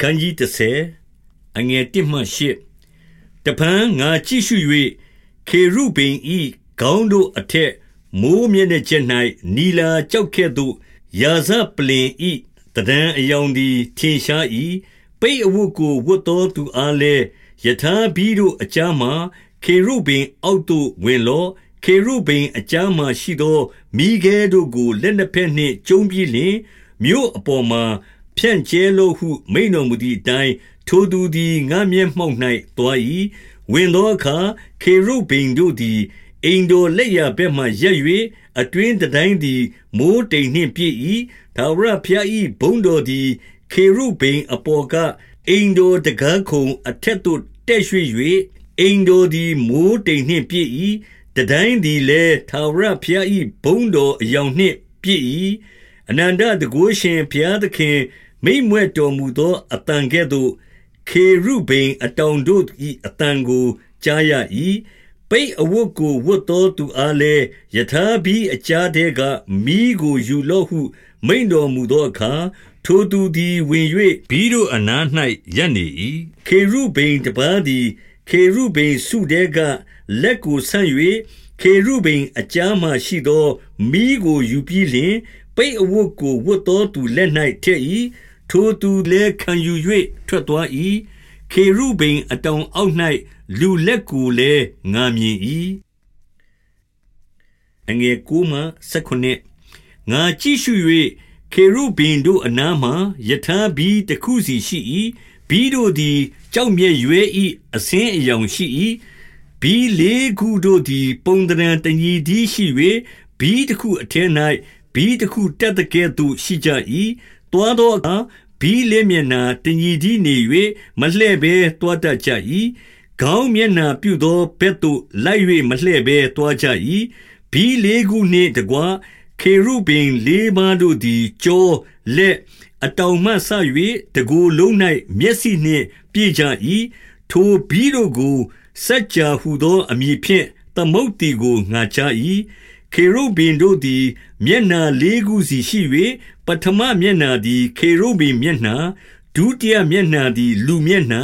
ခန်းကြီး30အငယ်1မှ8တပန်းငါကြည့်ရှု၍ခေရုဗိမ်ဤခေါင်းတို့အထက်မိုးမျက်နှာချက်၌နီလာကြောက်ခဲ့သို့ရာဇပလင်ဤတဒံအယောင်သည်ထင်ရှား၏ပိတ်အဝတ်ကိုဝတ်တော်သူအားလည်းယထာဘီတို့အကြမ်းမှာခေရုဗိမ်အောက်သို့ဝင်လော့ခေရုဗိမ်အကြမ်းမှရှိသောမိခဲတို့ကိုလက်နှစ်ဖက်နှင့်ကျုံပြီးလျှင်မြို့အပေါ်မှာ ဖြန့်ကျဲလို့ဟု မိန်တော်မူသည့်အတိုင်းထိုသူသည်ငါမျက်မှောက်၌တွား၏ဝင်သောအခါခေရုဗိမ်တို့သည်အိမ်တော်လက်ရဘက်မှရက်၍အတွင်းတိုင်းသည်မိုးတိမ်နှင့်ပြည့်၏သာဝရဖျား၏ဘုံတော်သည်ခေရုဗိမ်အပေါ်ကအိမ်တော်တကားခုံအထက်သို့တက်ရွှေ့၍အိမ်တော်သည်မိုးတိမ်နှင့်ပြည့်၏တတိုင်းသည်လည်းသာဝရဖျား၏ဘုံတော်အယောင်နှင့်ပြည့်၏အနန္တတကုရှင်ဘုရားသခင် မိမ့်မွဲ့တော်မူသောအတန်ကဲ့သို့ ခေရုဗိမ်အတောင်တို့၏အတန်ကို ကြားရ၏ပိတ်အဝတ်ကို ဝတ်သောသူအားလည်းယထာဘီအကြားတဲကမိကိုယူလော့ဟု မိန်တော်မူသောအခါ ထိုသူသည် ဝင်၍ဘီတို့အနား၌ရပ်နေ၏ခေရုဗိမ်တပါးသည် ခေရုဗိမ်စုတဲက လက်ကိုဆန့်၍ခေရုဗိမ်အကြားမှရှိသောမိကိုယူပြီးလျှင် ပိတ်အဝတ်ကို ဝတ်သောသူလက်၌ထည့်၏ ထိုသူလည်းခံယူ၍ထွက်သွား၏ခေရုဗိမ်အတောင်အောက်၌လူလက်ကိုလည်းငာမြင်၏အငယ်ကိုမှ16ငါကြည့်ရှု၍ခေရုဗိမ်တို့အနားမှယထာဘီတခုစီရှိ၏ဘီတို့သည်ကြောက်မြဲ့ရွဲ၏အစင်းအယောင်ရှိ၏ဘီလေးခုတို့သည် ပုံတရံတညီဒီရှိ၍ဘီတခုအထက်၌ဘီတခုတက်တဲ့ကဲ့သို့ရှိကြ၏ တွားသောအခါဘီလေးမျက်နာတညီဒီနေ၍မလှဲ့ဘဲတွားတတ်ကြ၏ခေါင်းမျက်နာပြုသောဘက်သို့လိုက်၍မလှဲ့ဘဲတွားကြ၏ဘီလေးခုနှင့်တကွခေရုဗိမ်လေးပါးတို့သည်ကြောလက်အတောင်မှဆ၍တကူလုံး၌မျက်စိနှင့်ပြည့်ကြ၏ထိုဘီတို့ကိုစัจ जा ဟုသောအမည်ဖြင့်သမုတ်တီကိုငါချ၏ ခေရုဗိမ်တို့သည် မျက်နာလေးခုစီရှိ၍ပထမမျက်နာသည် ခေရုဗိမ်မျက်နာဒုတိယမျက်နာသည် လူမျက်နာ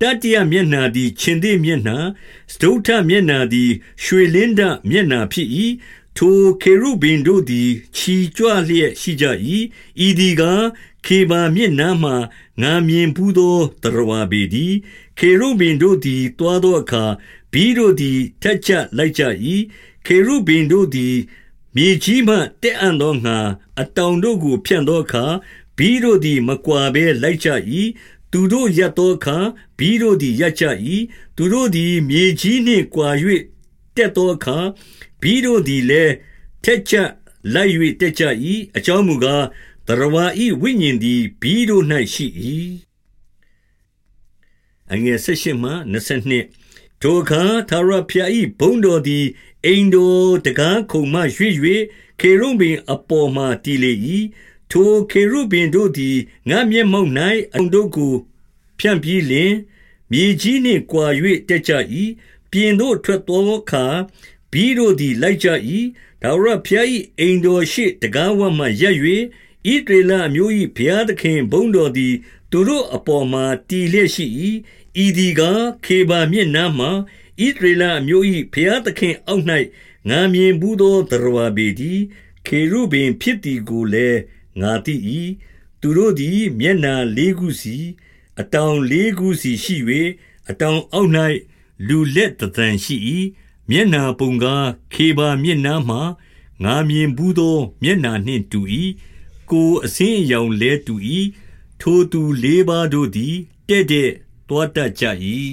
တတိယမျက်နာသည် ခြင်သေးမျက်နာစတုထမျက်နာသည် ရွှေလင်းဒမျက်နာဖြစ်၏ထိုခေရုဗိမ်တို့သည်ခြီကြွလျက်ရှိကြ၏ဤဒီကခေဘာမျက်နှာမှငါမြင်ဘူးသောတရဝပေသည်ခေရုဗိမ်တို့သည်တွားသောအခါ ဘီတို့သည် ထက်ချလိုက်ကြ၏ ခေရုဗိမ်တို့သည် မြေကြီးမှ တက်အံ့သောငါအတောင်တို့ကို ဖြန့်သောအခါ ဘီတို့သည် မကွာဘဲလိုက်ကြ၏သူတို့ရက်သောအခါ ဘီတို့သည်ရက်ကြ၏သူတို့သည် မြေကြီးနှင့်ကွာ၍တက်သောအခါ ဘီတို့သည်လည်း ထက်ချက်လိုက်၍တက်ကြ၏အကြောင်းမူကားတရဝါဤဝိညာဉ်သည် ဘီတို့၌ရှိ၏အငယ်၁၈မှ22 ထိုအခါသာရဖျားဤဘုံတော်သည် အိမ်တော်တကားခုံမှရွေ့၍ခေရုဗိမ်အပေါ်မှတည်လေ၏ထိုခေရုဗိမ်တို့သည်ငါမျက်မှောက်၌အုံတို့ကို ဖြန့်ပြီးလျင်မြေကြီးနှင့်ကွာ၍တက်ကြ၏ပြင်သို့ထွက်သောအခါဘီတို့သည်လိုက်ကြ၏ဒါဝရဖျား၏အိမ်တော်ရှိတကားဝမှရက်၍ ဣဒေလအမျိုး၏ဘုရားသခင်ဘုန်းတော်သည် သူတို့အပေါ်မှာတည်လျက်ရှိ၏ဤဒီကခေဘာမြင့်နားမှဣဒေလအမျိုး၏ဘုရားသခင်အောက်၌ငာမြင်ဘူးသောတရဝပေသည်ခေရုဗိမ်ဖြစ်သည်ကိုလည်းငါသိ၏သူတို့သည် မျက်နာလေးခုစီအတောင်လေးခုစီရှိ၍အတောင်အောက်၌လူလက်တသံရှိ၏မျက်နာပုံကားခေဘာမျက်နှာမှငါမြင်ဘူးသော မျက်နာနှင့်တူ၏ ကိုအစင်းအယောင်လဲတူ၏ထိုသူလေးပါးတို့သည် တဲ့တဲ့တွားတတ်ကြ၏